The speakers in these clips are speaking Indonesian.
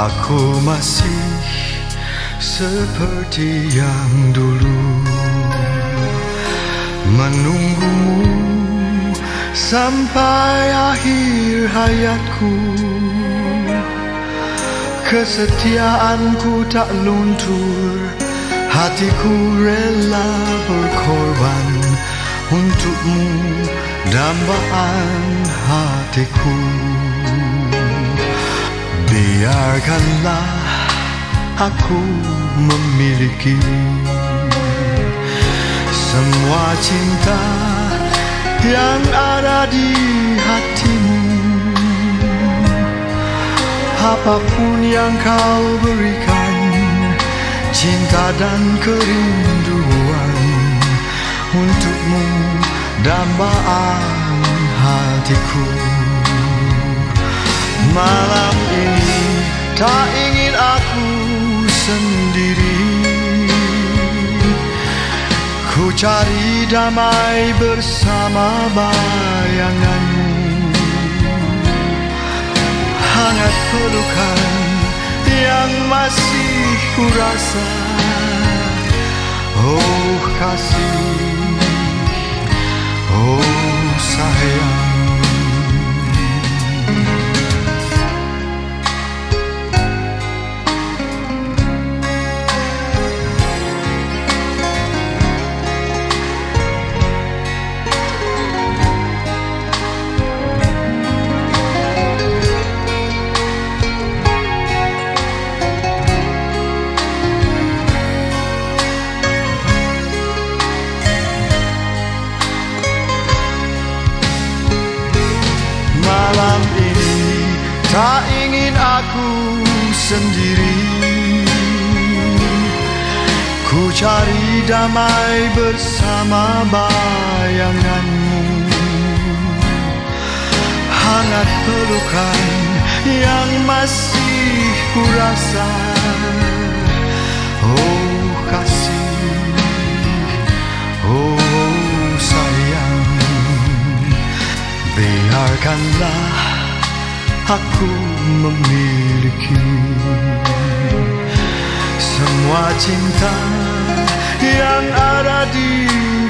Aku masih seperti yang dulu. Menunggumu sampai akhir hayatku. Kesetiaanku tak luntur. Hatiku rela berkorban Untukmu dambaan hatiku Biarkanlah aku memiliki Semua cinta yang ada di hatimu. Apa pun yang kau berikan Cinta dan kerinduan Untukmu dambaan hatiku. Malam ini tak ingin aku sendiri. Ku cari damai bersama bayanganmu. Hangat pelukan yang masih ku rasa Oh kasih, oh sayang ingin aku sendiri. Ku cari damai bersama bayanganmu. Hangat pelukan yang masih ku rasa Oh kasih, oh sayang. Biarkanlah aku memiliki Semua cinta yang ada di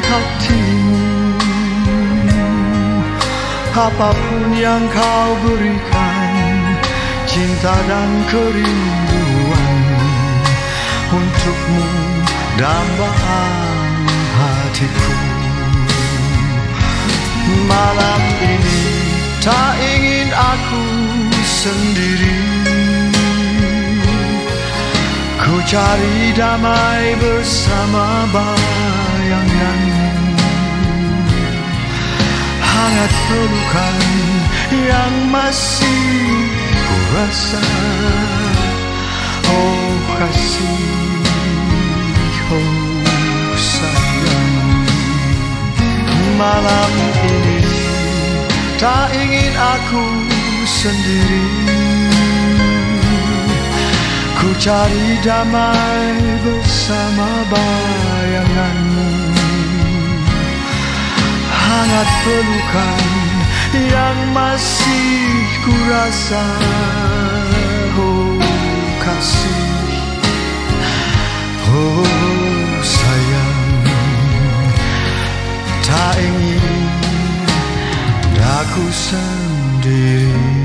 hatimu. Apa pun yang kau berikan Cinta dan kerinduan Untukmu dambaan hatiku. Malam ini tak ingin aku sendiri. Ku cari damai bersama bayanganmu Hangat pelukan yang masih ku rasa. Oh kasih, oh sayang Malam ini tak ingin aku sendiri. Ku cari damai bersama bayanganmu. Hangat pelukan yang masih ku rasa. Oh kasih, oh sayang. Tak ingin aku sendiri